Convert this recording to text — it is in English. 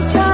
try